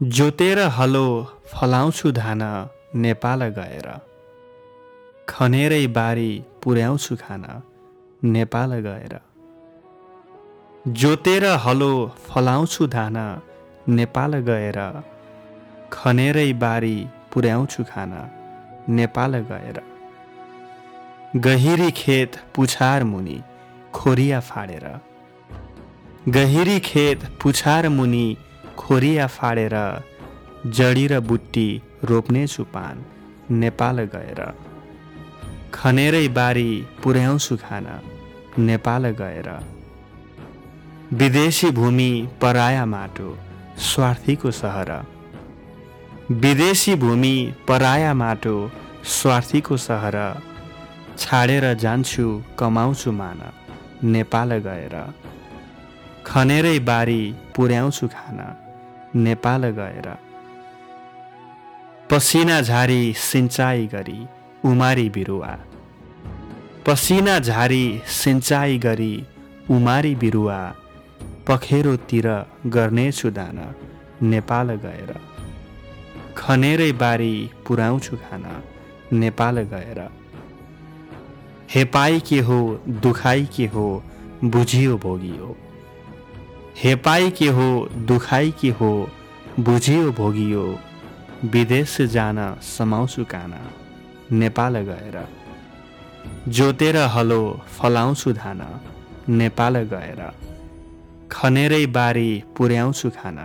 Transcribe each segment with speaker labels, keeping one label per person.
Speaker 1: जोतेर हलो फलाउँछु धान नेपाल गएर। खनेरै बारी पुर्याउँछु खान नेपाल गएर। जोतेर हलो फलाउँछु धान नेपाल गएर। खनेरै बारी पुर्याउँछु खान नेपाल गएर। गहिरी खेत पुछार मुनि खोरिया फाडेर। गहिरी खेत पुछार मुनि खोरिया फाडेर जडी र बुट्टी रोप्नेछु पान नेपाल गएर। खनेरै बारी पुर्याउँछु खान नेपाल गएर। विदेशी भूमि पराया माटो स्वार्थीको सहर। विदेशी भूमि पराया माटो स्वार्थीको सहर। छाडेर जान्छु कमाउँछु मान नेपाल गएर। खनेरै बारी पुर्याउँछु खान नेपाल गएर। पसिना झारी सिंचाइ गरी उमारी बिरुवा। पसिना झारी सिंचाइ गरी उमारी बिरुवा। पखेरोतिर गर्नेछु दान नेपाल गएर। खनेरै बारी पुर्याउँछु खान नेपाल गएर। हेपाई के हो दुखाइ के हो बुझियो भोगियो। हेपाई के हो दुखाइ के हो बुझियो भोगियो विदेश जान समाउँछु कान नेपाल गएर जोतेर हलो फलाउँछु धान नेपाल गएर खनेरै बारी पुर्याउँछु खान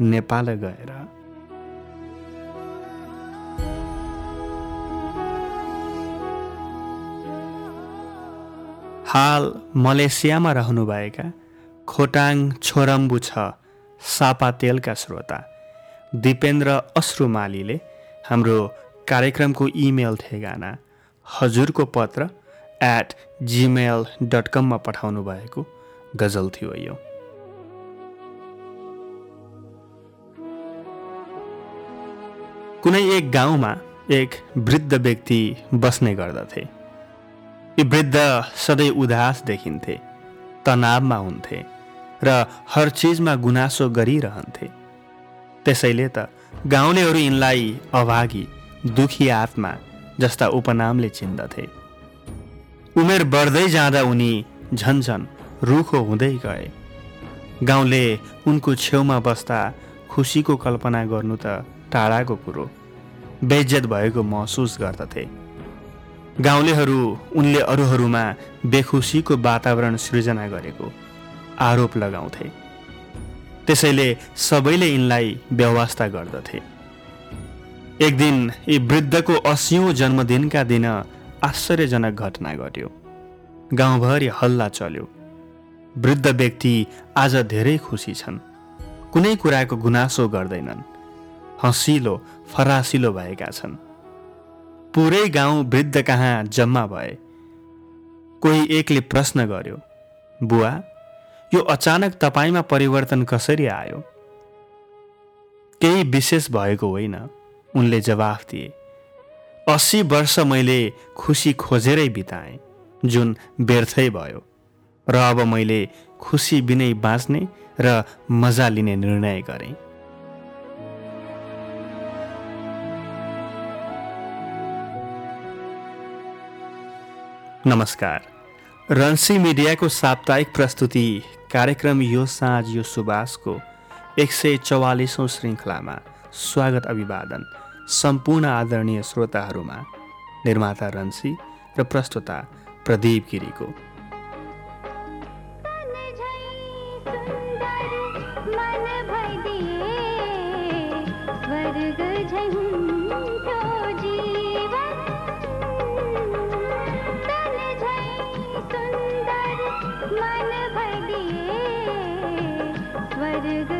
Speaker 1: नेपाल गएर हाल मलेसियामा रहनुभएका खोटाङ छोरम्बु छ सापा तेलका श्रोता। दिपेन्द्र अश्रुमालीले हाम्रो कार्यक्रमको इमेल ठेगाना हजुरको पत्र एट जिमेल डट कममा पठाउनु भएको गजल थियो यो। कुनै एक गाउँमा एक वृद्ध व्यक्ति बस्ने गर्दथे। यी वृद्ध सधैँ उदास देखिन्थे तनावमा हुन्थे। र हर चिजमा गुनासो गरिरहन्थे। त्यसैले त गाउँलेहरू यिनलाई अभागी दुखी आत्मा जस्ता उपनामले चिन्दथे। उमेर बढ्दै जाँदा उनी झन्झन रुखो हुँदै गए। गाउँले उनको छेउमा बस्दा खुसीको कल्पना गर्नु त टाढाको कुरो बेज्जत भएको महसुस गर्दथे। गाउँलेहरू उनले अरूहरूमा बेखुसीको वातावरण सृजना गरेको आरोप लगाउँथे। त्यसैले सबैले यिनलाई व्यवस्था गर्दथे। एक दिन यी वृद्धको असियौँ जन्मदिनका दिन आश्चर्यजनक घटना घट्यो। गाउँभरि हल्ला चल्यो। वृद्ध व्यक्ति आज धेरै खुसी छन्। कुनै कुराको गुनासो गर्दैनन्। हँसिलो फरासिलो भएका छन्। पुरै गाउँ वृद्ध कहाँ जम्मा भए? कोही एकले प्रश्न गर्यो बुवा यो अचानक तपाईँमा परिवर्तन कसरी आयो? केही विशेष भएको होइन उनले जवाफ दिए। अस्सी वर्ष मैले खुसी खोजेरै बिताएँ जुन व्यर्थै भयो र अब मैले खुसी बिनै बाँच्ने र मजा लिने निर्णय गरेँ। नमस्कार। रन्सी मिडियाको साप्ताहिक प्रस्तुति कार्यक्रम यो साँझ यो सुबासको एक सय चौवालिसौँ श्रृङ्खलामा स्वागत अभिवादन सम्पूर्ण आदरणीय श्रोताहरूमा निर्माता रन्सी र प्रस्तुता प्रदीप गिरीको। मन पर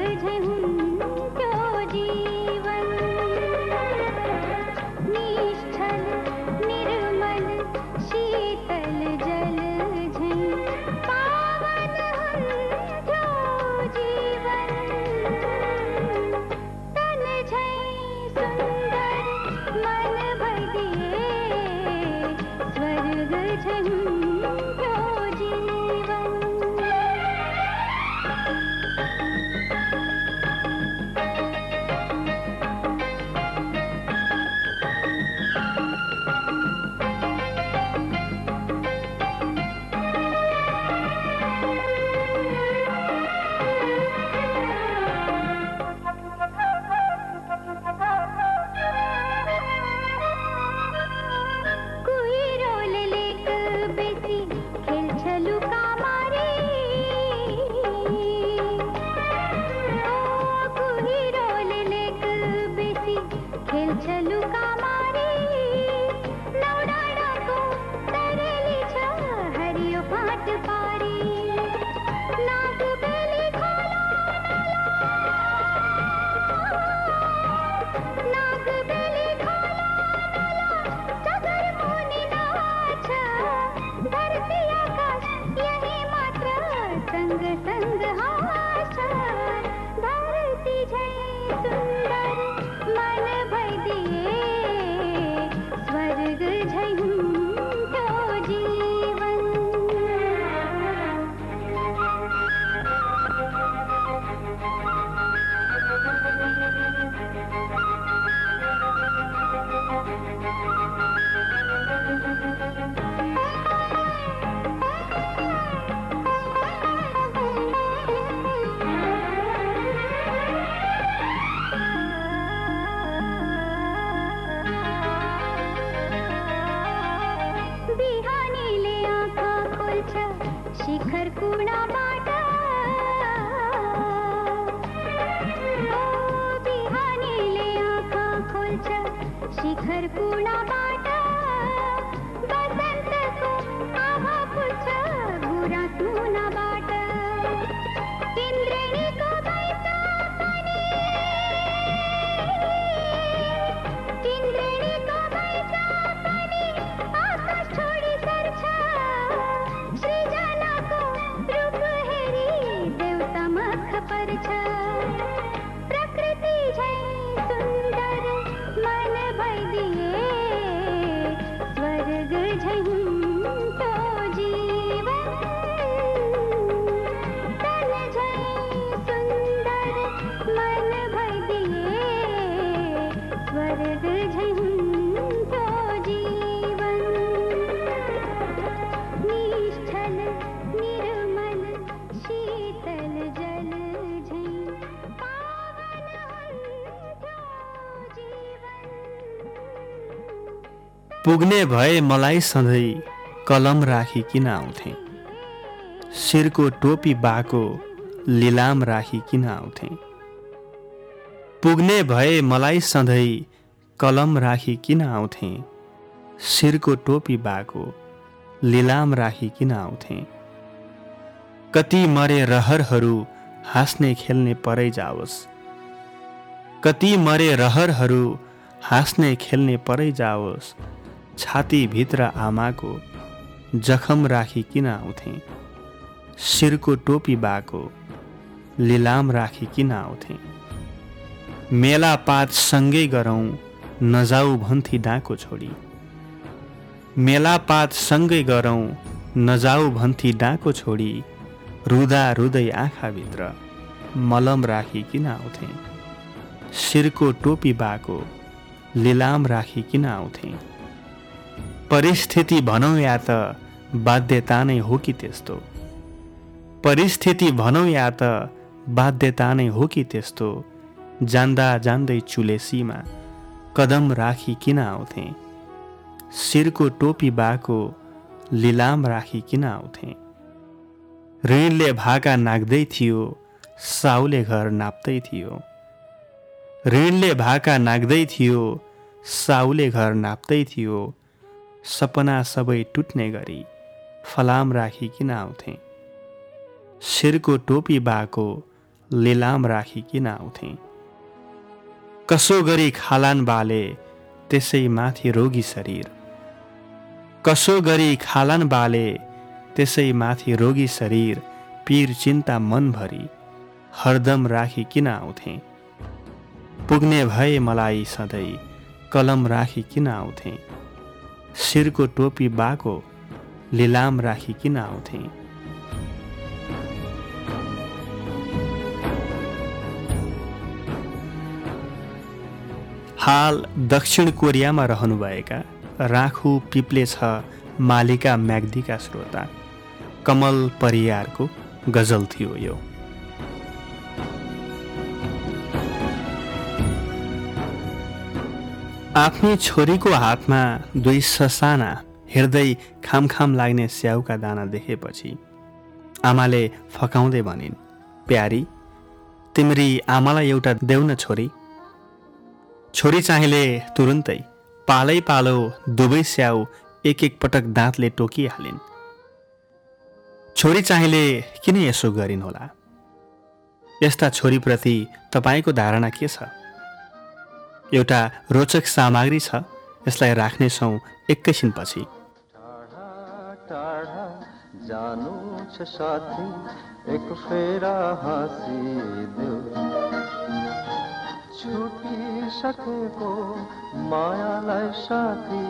Speaker 1: पुग्ने भए मलाई सधैँ कलम राखी किन आउँथे? शिरको टोपी बाको लिलाम राखी किन आउँथे? पुग्ने भए मलाई सधैँ कलम राखी किन आउँथे? शिरको टोपी बाको लिलाम राखी किन आउँथे? कति मरे रहरहरू हाँस्ने खेल्ने परै जाओस्। कति मरे रहरहरू हाँस्ने खेल्ने परै जाओस्। छातीभित्र आमाको जखम राखी किन आउँथे शिरको टोपी बाको लिलाम राखी किन आउँथे मेला पात सँगै गरौँ नजाऊ भन्थी डाँको छोडी। मेला पात सँगै गरौँ नजाऊ भन्थी डाँको छोडी रुदा रुदै आँखाभित्र मलम राखी किन आउँथे शिरको टोपी बाको लिलाम राखी किन आउँथे परिस्थिति भनौँ या त बाध्यता नै हो कि त्यस्तो? परिस्थिति भनौँ या त बाध्यता नै हो कि त्यस्तो? जान्दा जान्दै चुलेसीमा कदम राखी किन आउँथे? शिरको टोपी बाको लिलाम राखी किन आउँथे? ऋणले भाका नाग्दै थियो साउले घर नाप्दै थियो। ऋणले भाका नाग्दै थियो साउले घर नाप्दै थियो। सपना सबै टुट्ने गरी फलाम राखी किन आउँथे। शिरको टोपी बाको लिलाम राखी किन आउँथे। कसो गरी खालान बाले त्यसै माथि रोगी शरीर। कसो गरी खालान बाले त्यसै माथि रोगी शरीर पीर चिन्ता मनभरि हरदम राखी किन आउँथे। पुग्ने भए मलाई सधैँ कलम राखी किन आउँथे। शिरको टोपी बाको लिलाम राखी किन आउँथे? हाल दक्षिण कोरियामा रहनुभएका राखु पिप्ले छ मालिका म्याग्दीका श्रोता। कमल परियारको गजल थियो यो। आफ्नै छोरीको हातमा दुई ससाना हेर्दै खामखाम लाग्ने स्याउका दाना देखेपछि आमाले फकाउँदै भनिन् प्यारी तिम्री आमालाई एउटा देऊ न छोरी। छोरी चाहिँले तुरुन्तै पालै पालो दुवै स्याउ एक एक पटक दाँतले टोकिहालिन्। छोरी चाहिँले किन यसो गरिन् यस्ता छोरीप्रति तपाईँको धारणा के छ? एउटा रोचक सामग्री छ यसलाई राख्नेछौँ एकैछिनपछि।
Speaker 2: जानु छ साथी एक फेरा हाँसिदेऊ छुटिसकेको मायालाई साथी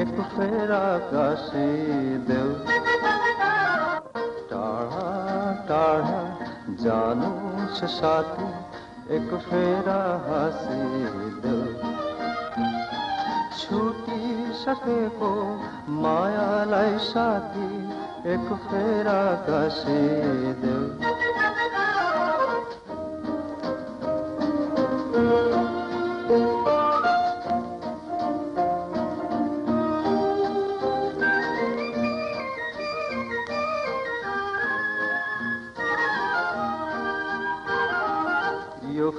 Speaker 2: एक फेरा गाँसिदेऊ टाढा टाढा जानु छ साथी एक फेरा हाँसिदेऊ छुटिसकेको मायालाई साथी एक फेरा गाँसिदेऊ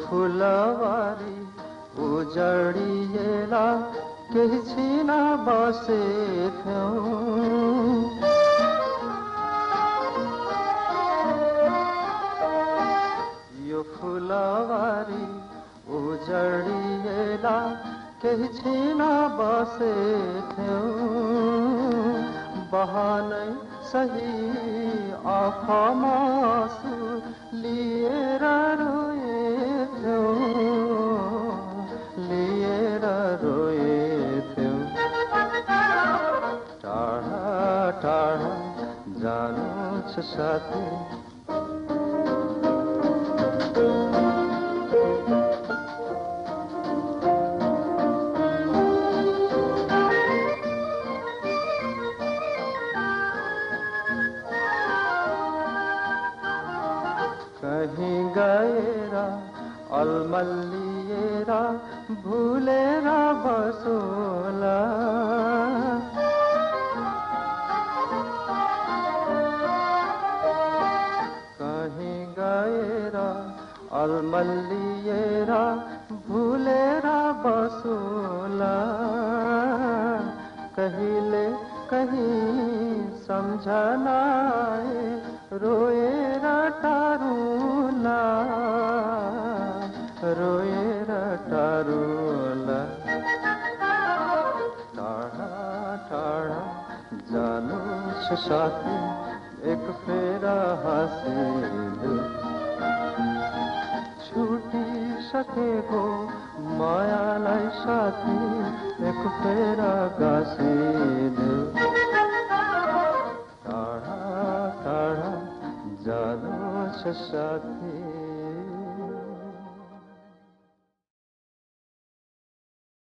Speaker 2: फुलवारी उजड़िएला केही ना बसे थियौँ यो फुलवारी उजड़िएला केही ना बसे थियौँ बहानै सही आँखामा लिए रोए रोएथ्यौ टाढा टाढा जानु छ साथी अलमल्लिएर भूलेरा बसोला। कहिले कहीँ सम्झनाए रोएरा टारुला। रोएरा टारुला। टाढा टाढा जानु साथी, एक फेरा हाँसिदु छुटिसकेको मायालाई साथी एक फेरा गाँसिदु टाढा टाढा जानु छ साथी